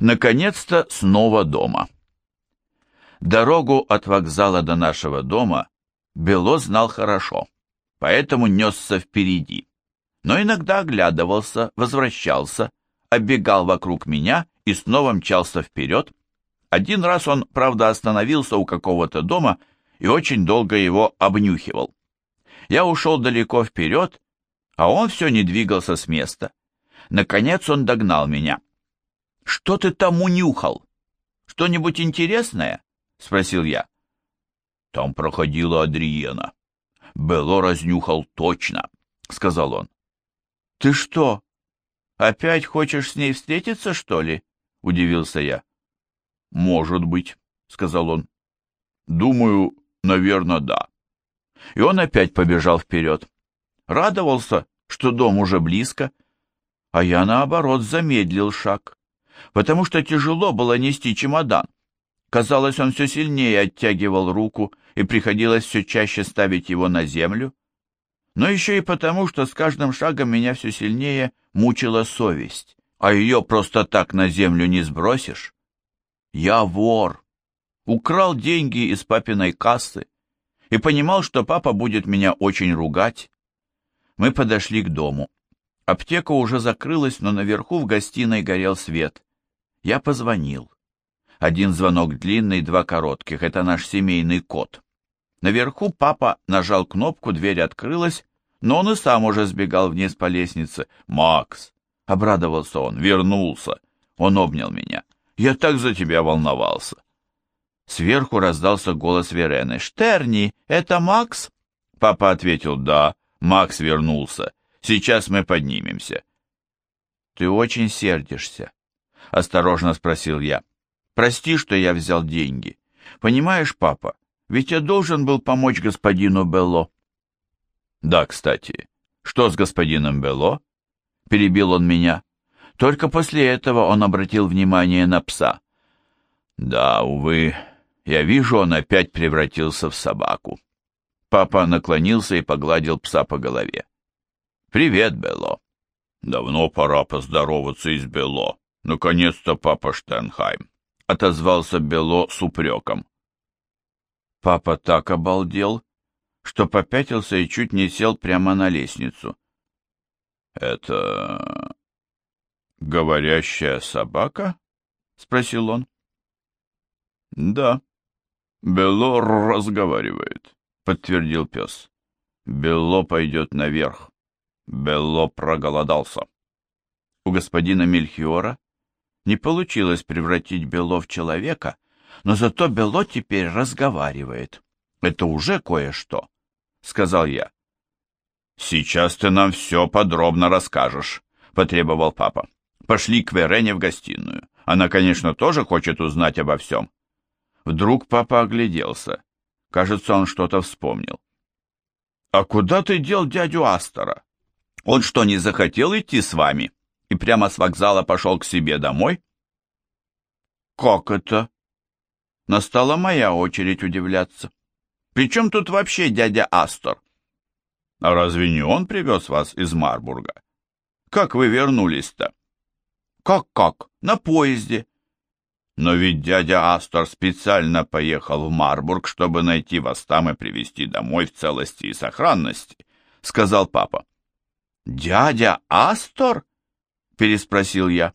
Наконец-то снова дома. Дорогу от вокзала до нашего дома Бело знал хорошо, поэтому несся впереди. Но иногда оглядывался, возвращался, оббегал вокруг меня и снова мчался вперед. Один раз он, правда, остановился у какого-то дома и очень долго его обнюхивал. Я ушел далеко вперед, а он все не двигался с места. Наконец он догнал меня. «Что ты там унюхал? Что-нибудь интересное?» — спросил я. «Там проходила Адриена. Бело разнюхал точно», — сказал он. «Ты что, опять хочешь с ней встретиться, что ли?» — удивился я. «Может быть», — сказал он. «Думаю, наверное, да». И он опять побежал вперед. Радовался, что дом уже близко, а я, наоборот, замедлил шаг потому что тяжело было нести чемодан. Казалось, он все сильнее оттягивал руку, и приходилось все чаще ставить его на землю. Но еще и потому, что с каждым шагом меня все сильнее мучила совесть, а ее просто так на землю не сбросишь. Я вор. Украл деньги из папиной кассы и понимал, что папа будет меня очень ругать. Мы подошли к дому. Аптека уже закрылась, но наверху в гостиной горел свет. Я позвонил. Один звонок длинный, два коротких. Это наш семейный код. Наверху папа нажал кнопку, дверь открылась, но он и сам уже сбегал вниз по лестнице. «Макс!» — обрадовался он. «Вернулся!» Он обнял меня. «Я так за тебя волновался!» Сверху раздался голос Верены. «Штерни, это Макс?» Папа ответил. «Да, Макс вернулся. Сейчас мы поднимемся». «Ты очень сердишься», — осторожно спросил я. «Прости, что я взял деньги. Понимаешь, папа, ведь я должен был помочь господину Белло». «Да, кстати, что с господином Белло?» — перебил он меня. Только после этого он обратил внимание на пса. «Да, увы, я вижу, он опять превратился в собаку». Папа наклонился и погладил пса по голове. «Привет, Белло». «Давно пора поздороваться и с Белло», «Наконец-то, папа Штернхайм!» — отозвался Бело с упреком. Папа так обалдел, что попятился и чуть не сел прямо на лестницу. «Это... говорящая собака?» — спросил он. «Да, Бело разговаривает», — подтвердил пес. «Бело пойдет наверх. Бело проголодался». У господина Мельхиора не получилось превратить Бело в человека, но зато Бело теперь разговаривает. Это уже кое-что, — сказал я. «Сейчас ты нам все подробно расскажешь», — потребовал папа. «Пошли к Верене в гостиную. Она, конечно, тоже хочет узнать обо всем». Вдруг папа огляделся. Кажется, он что-то вспомнил. «А куда ты дел дядю Астора? Он что, не захотел идти с вами?» и прямо с вокзала пошел к себе домой? Как это? Настала моя очередь удивляться. Причем тут вообще дядя Астор? А разве не он привез вас из Марбурга? Как вы вернулись-то? Как-как? На поезде. Но ведь дядя Астор специально поехал в Марбург, чтобы найти вас там и привезти домой в целости и сохранности, сказал папа. Дядя Астор? переспросил я.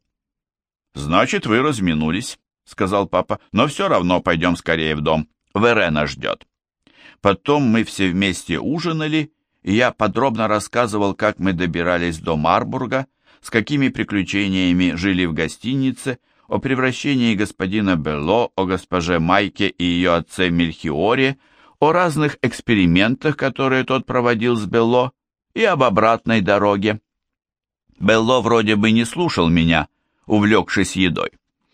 «Значит, вы разминулись», — сказал папа, «но все равно пойдем скорее в дом. Верена ждет». Потом мы все вместе ужинали, и я подробно рассказывал, как мы добирались до Марбурга, с какими приключениями жили в гостинице, о превращении господина Белло, о госпоже Майке и ее отце Мельхиоре, о разных экспериментах, которые тот проводил с Белло, и об обратной дороге. Белло вроде бы не слушал меня, увлекшись едой.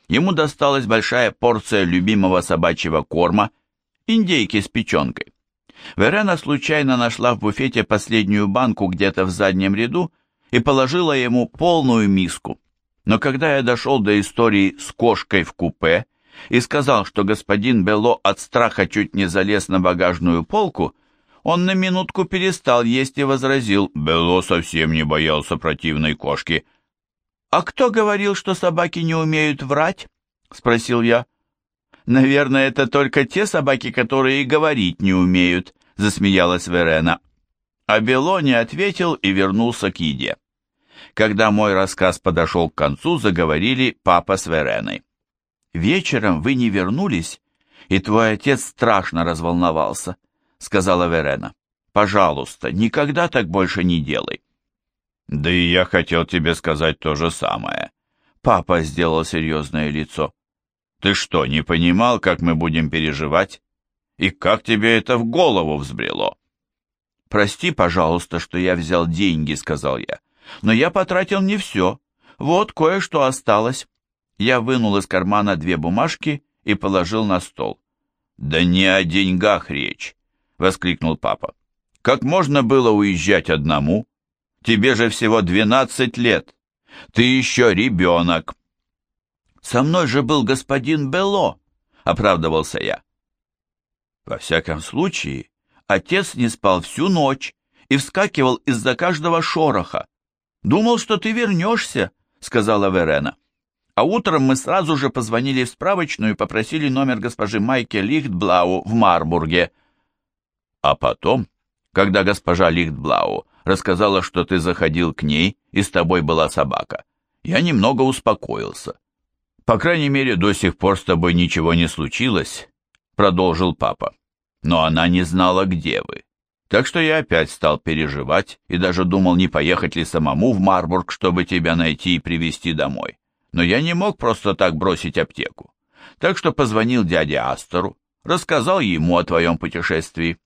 Ему досталась большая порция любимого собачьего корма, индейки с печенкой. Верена случайно нашла в буфете последнюю банку где-то в заднем ряду и положила ему полную миску. Но когда я дошел до истории с кошкой в купе и сказал, что господин Белло от страха чуть не залез на багажную полку, он на минутку перестал есть и возразил, Бело совсем не боялся противной кошки. «А кто говорил, что собаки не умеют врать?» — спросил я. «Наверное, это только те собаки, которые и говорить не умеют», — засмеялась Верена. А Бело не ответил и вернулся к еде. Когда мой рассказ подошел к концу, заговорили папа с Вереной. «Вечером вы не вернулись, и твой отец страшно разволновался», — сказала Верена. «Пожалуйста, никогда так больше не делай». «Да и я хотел тебе сказать то же самое». Папа сделал серьезное лицо. «Ты что, не понимал, как мы будем переживать? И как тебе это в голову взбрело?» «Прости, пожалуйста, что я взял деньги», — сказал я. «Но я потратил не все. Вот кое-что осталось». Я вынул из кармана две бумажки и положил на стол. «Да не о деньгах речь», — воскликнул папа. «Как можно было уезжать одному? Тебе же всего двенадцать лет. Ты еще ребенок». «Со мной же был господин Бело», — оправдывался я. Во всяком случае, Отец не спал всю ночь и вскакивал из-за каждого шороха. «Думал, что ты вернешься», — сказала Верена. А утром мы сразу же позвонили в справочную и попросили номер госпожи Майки Лихтблау в Марбурге. А потом, когда госпожа Лихтблау рассказала, что ты заходил к ней и с тобой была собака, я немного успокоился. По крайней мере, до сих пор с тобой ничего не случилось, продолжил папа но она не знала, где вы. Так что я опять стал переживать и даже думал, не поехать ли самому в Марбург, чтобы тебя найти и привезти домой. Но я не мог просто так бросить аптеку. Так что позвонил дяде Астору, рассказал ему о твоем путешествии.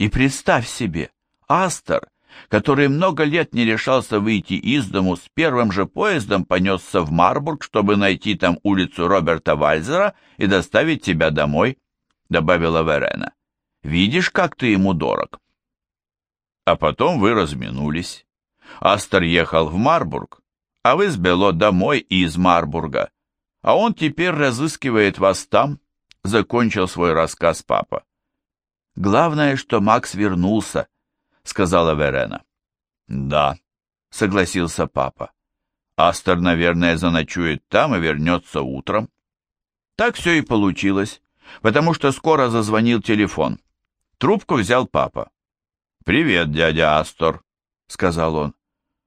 И представь себе, Астор, который много лет не решался выйти из дому, с первым же поездом понесся в Марбург, чтобы найти там улицу Роберта Вальзера и доставить тебя домой добавила Верена. «Видишь, как ты ему дорог?» А потом вы разминулись. Астер ехал в Марбург, а вы с Бело домой из Марбурга. А он теперь разыскивает вас там, закончил свой рассказ папа. Главное, что Макс вернулся, сказала Верена. Да, согласился папа. Астер, наверное, заночует там и вернется утром. Так все и получилось потому что скоро зазвонил телефон. Трубку взял папа. «Привет, дядя Астор», — сказал он.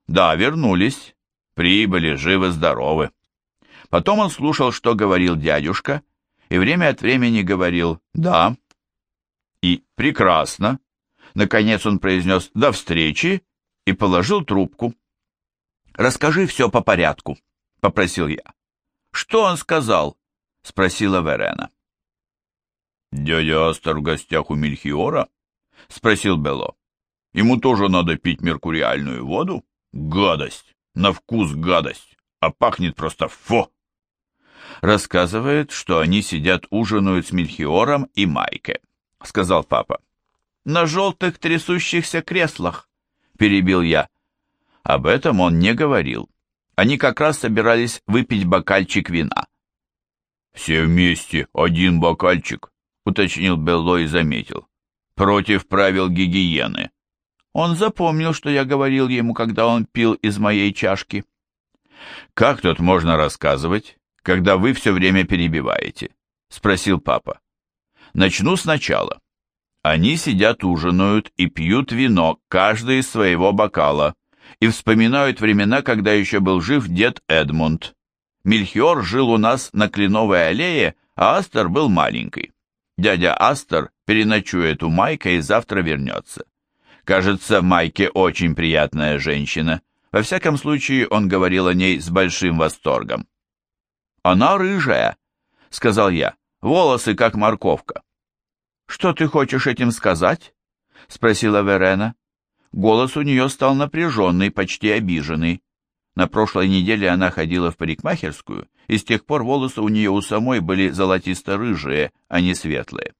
«Да, вернулись. Прибыли, живы-здоровы». Потом он слушал, что говорил дядюшка, и время от времени говорил «да» и «прекрасно». Наконец он произнес «до встречи» и положил трубку. «Расскажи все по порядку», — попросил я. «Что он сказал?» — спросила Верена. «Дядя Астер в гостях у Мельхиора?» — спросил Бело. «Ему тоже надо пить меркуриальную воду? Гадость! На вкус гадость! А пахнет просто фо!» Рассказывает, что они сидят ужинают с Мельхиором и Майке, — сказал папа. «На желтых трясущихся креслах», — перебил я. Об этом он не говорил. Они как раз собирались выпить бокальчик вина. «Все вместе, один бокальчик», — уточнил Белло и заметил. «Против правил гигиены». Он запомнил, что я говорил ему, когда он пил из моей чашки. «Как тут можно рассказывать, когда вы все время перебиваете?» — спросил папа. «Начну сначала. Они сидят ужинают и пьют вино, каждый из своего бокала, и вспоминают времена, когда еще был жив дед Эдмунд. Мельхиор жил у нас на Кленовой аллее, а Астер был маленький. Дядя Астер переночует у Майка и завтра вернется. Кажется, Майке очень приятная женщина. Во всяком случае, он говорил о ней с большим восторгом. «Она рыжая», — сказал я, — «волосы как морковка». «Что ты хочешь этим сказать?» — спросила Верена. Голос у нее стал напряженный, почти обиженный. На прошлой неделе она ходила в парикмахерскую, и с тех пор волосы у нее у самой были золотисто-рыжие, а не светлые.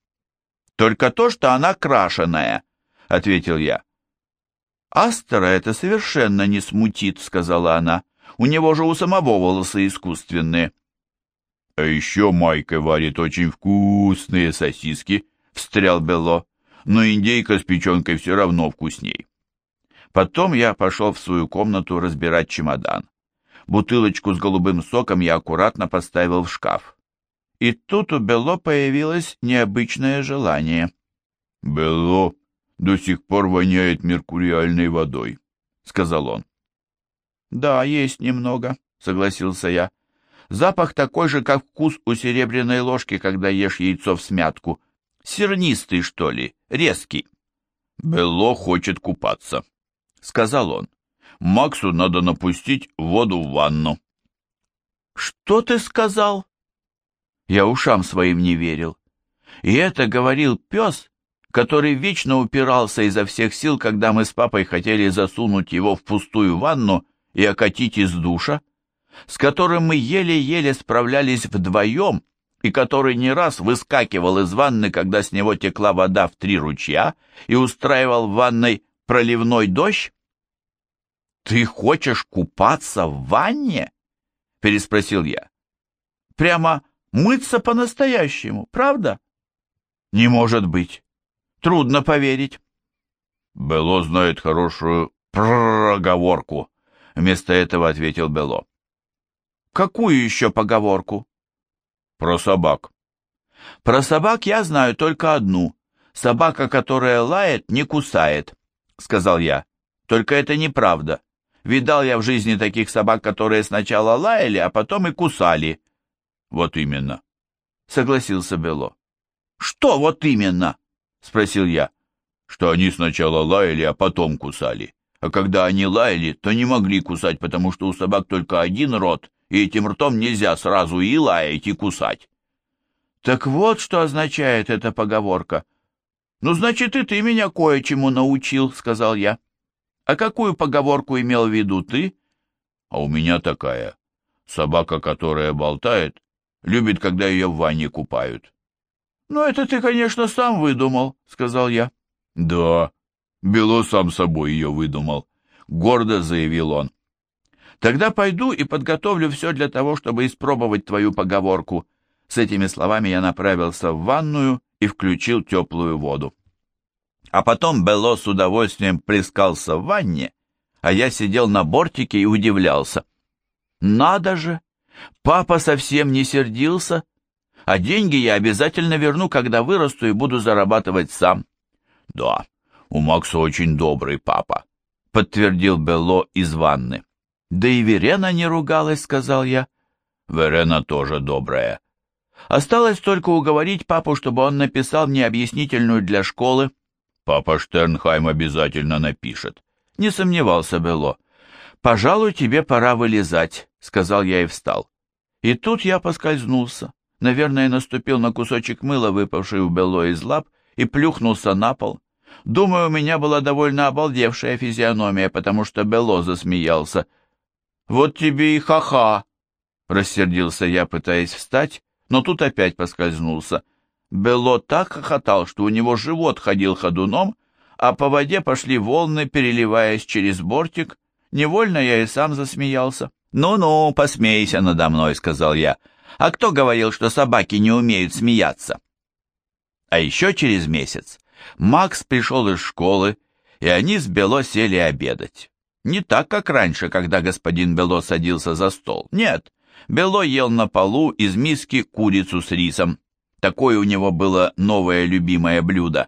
«Только то, что она крашеная», — ответил я. «Астера это совершенно не смутит», — сказала она. «У него же у самого волосы искусственные». «А еще Майка варит очень вкусные сосиски», — встрял Белло. «Но индейка с печенкой все равно вкусней». Потом я пошел в свою комнату разбирать чемодан. Бутылочку с голубым соком я аккуратно поставил в шкаф. И тут у Бело появилось необычное желание. «Бело до сих пор воняет меркуриальной водой», — сказал он. «Да, есть немного», — согласился я. «Запах такой же, как вкус у серебряной ложки, когда ешь яйцо в смятку. Сернистый, что ли, резкий». «Бело хочет купаться», — сказал он. «Максу надо напустить воду в ванну». «Что ты сказал?» Я ушам своим не верил. И это говорил пес, который вечно упирался изо всех сил, когда мы с папой хотели засунуть его в пустую ванну и окатить из душа, с которым мы еле-еле справлялись вдвоем и который не раз выскакивал из ванны, когда с него текла вода в три ручья и устраивал в ванной проливной дождь? «Ты хочешь купаться в ванне?» — переспросил я. «Прямо мыться по-настоящему, правда?» «Не может быть. Трудно поверить. Бело знает хорошую проговорку, вместо этого ответил Бело. Какую еще поговорку? Про собак. Про собак я знаю только одну. Собака, которая лает, не кусает, сказал я. Только это неправда. Видал я в жизни таких собак, которые сначала лаяли, а потом и кусали. Вот именно, согласился Бело. Что вот именно? — спросил я. «Что они сначала лаяли, а потом кусали. А когда они лаяли, то не могли кусать, потому что у собак только один рот, и этим ртом нельзя сразу и лаять, и кусать». «Так вот, что означает эта поговорка». «Ну, значит, и ты меня кое-чему научил», — сказал я. «А какую поговорку имел в виду ты?» «А у меня такая. Собака, которая болтает, любит, когда ее в ванне купают. «Ну, это ты, конечно, сам выдумал», — сказал я. «Да, Бело сам собой ее выдумал», — гордо заявил он. «Тогда пойду и подготовлю все для того, чтобы испробовать твою поговорку». С этими словами я направился в ванную и включил теплую воду. А потом Бело с удовольствием плескался в ванне, а я сидел на бортике и удивлялся. «Надо же! Папа совсем не сердился, а деньги я обязательно верну, когда вырасту и буду зарабатывать сам». «Да, у Макса очень добрый папа», — подтвердил Белло из ванны. «Да и Верена не ругалась», — сказал я. «Верена тоже добрая». Осталось только уговорить папу, чтобы он написал мне объяснительную для школы. «Папа Штернхайм обязательно напишет», — не сомневался Белло. «Пожалуй, тебе пора вылезать», — сказал я и встал. И тут я поскользнулся. Наверное, наступил на кусочек мыла, выпавший у Белло из лап, и плюхнулся на пол. Думаю, у меня была довольно обалдевшая физиономия, потому что Белло засмеялся. «Вот тебе и ха-ха!» — рассердился я, пытаясь встать, но тут опять поскользнулся. Белло так хохотал, что у него живот ходил ходуном, а по воде пошли волны, переливаясь через бортик. Невольно я и сам засмеялся. «Ну-ну, посмейся надо мной», — сказал я. А кто говорил, что собаки не умеют смеяться? А еще через месяц Макс пришел из школы, и они с Бело сели обедать. Не так, как раньше, когда господин Бело садился за стол. Нет, Бело ел на полу из миски курицу с рисом. Такое у него было новое любимое блюдо.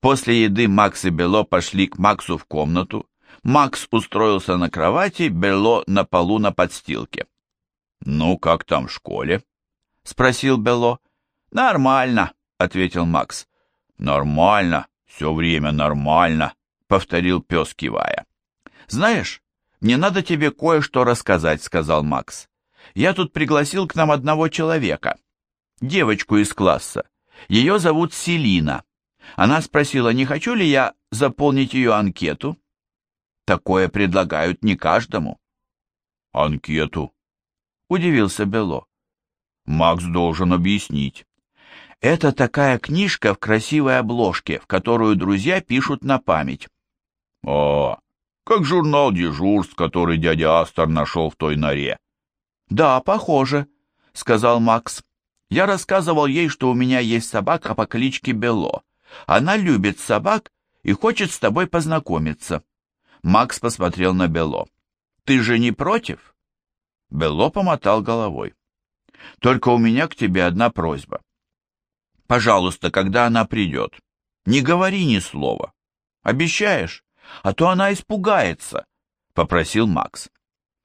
После еды Макс и Бело пошли к Максу в комнату. Макс устроился на кровати, Бело на полу на подстилке. «Ну, как там в школе?» — спросил Бело. «Нормально», — ответил Макс. «Нормально, все время нормально», — повторил пес, кивая. «Знаешь, мне надо тебе кое-что рассказать», — сказал Макс. «Я тут пригласил к нам одного человека, девочку из класса. Ее зовут Селина. Она спросила, не хочу ли я заполнить ее анкету. Такое предлагают не каждому». «Анкету?» удивился Бело. Макс должен объяснить. Это такая книжка в красивой обложке, в которую друзья пишут на память. О, как журнал дежурств, который дядя Астер нашел в той норе. Да, похоже, сказал Макс. Я рассказывал ей, что у меня есть собака по кличке Бело. Она любит собак и хочет с тобой познакомиться. Макс посмотрел на Бело. Ты же не против? Белло помотал головой. «Только у меня к тебе одна просьба. Пожалуйста, когда она придет, не говори ни слова. Обещаешь? А то она испугается», — попросил Макс.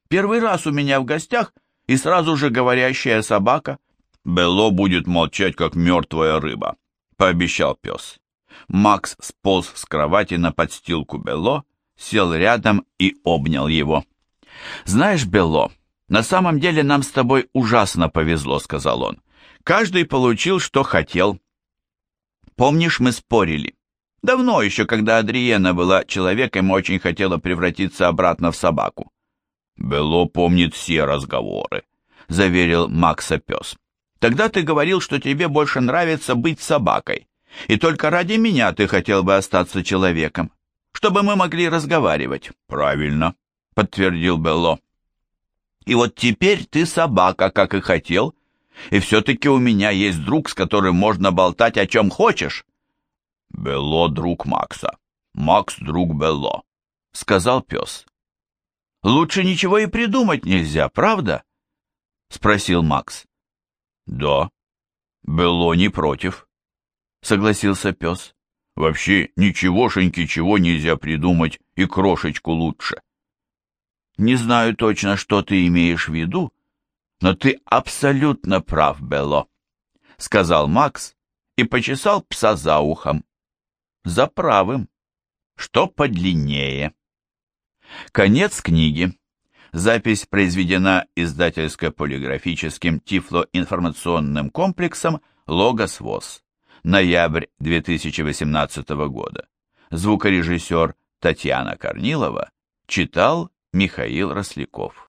«Первый раз у меня в гостях и сразу же говорящая собака». «Белло будет молчать, как мертвая рыба», — пообещал пес. Макс сполз с кровати на подстилку Белло, сел рядом и обнял его. «Знаешь, Белло, на самом деле нам с тобой ужасно повезло», — сказал он. «Каждый получил, что хотел». «Помнишь, мы спорили? Давно еще, когда Адриена была человеком очень хотела превратиться обратно в собаку». «Белло помнит все разговоры», — заверил Макса пес. «Тогда ты говорил, что тебе больше нравится быть собакой, и только ради меня ты хотел бы остаться человеком, чтобы мы могли разговаривать». «Правильно», — подтвердил Белло. И вот теперь ты собака, как и хотел, и все-таки у меня есть друг, с которым можно болтать о чем хочешь». «Белло — друг Макса, Макс — друг Белло», — сказал пес. «Лучше ничего и придумать нельзя, правда?» — спросил Макс. «Да, Белло не против», — согласился пес. «Вообще ничегошеньки чего нельзя придумать и крошечку лучше». Не знаю точно, что ты имеешь в виду, но ты абсолютно прав, Белло, — сказал Макс и почесал пса за ухом. За правым, что подлиннее. Конец книги. Запись произведена издательско-полиграфическим тифлоинформационным комплексом «Логос ВОЗ». Ноябрь 2018 года. Звукорежиссер Татьяна Корнилова читал Михаил Росляков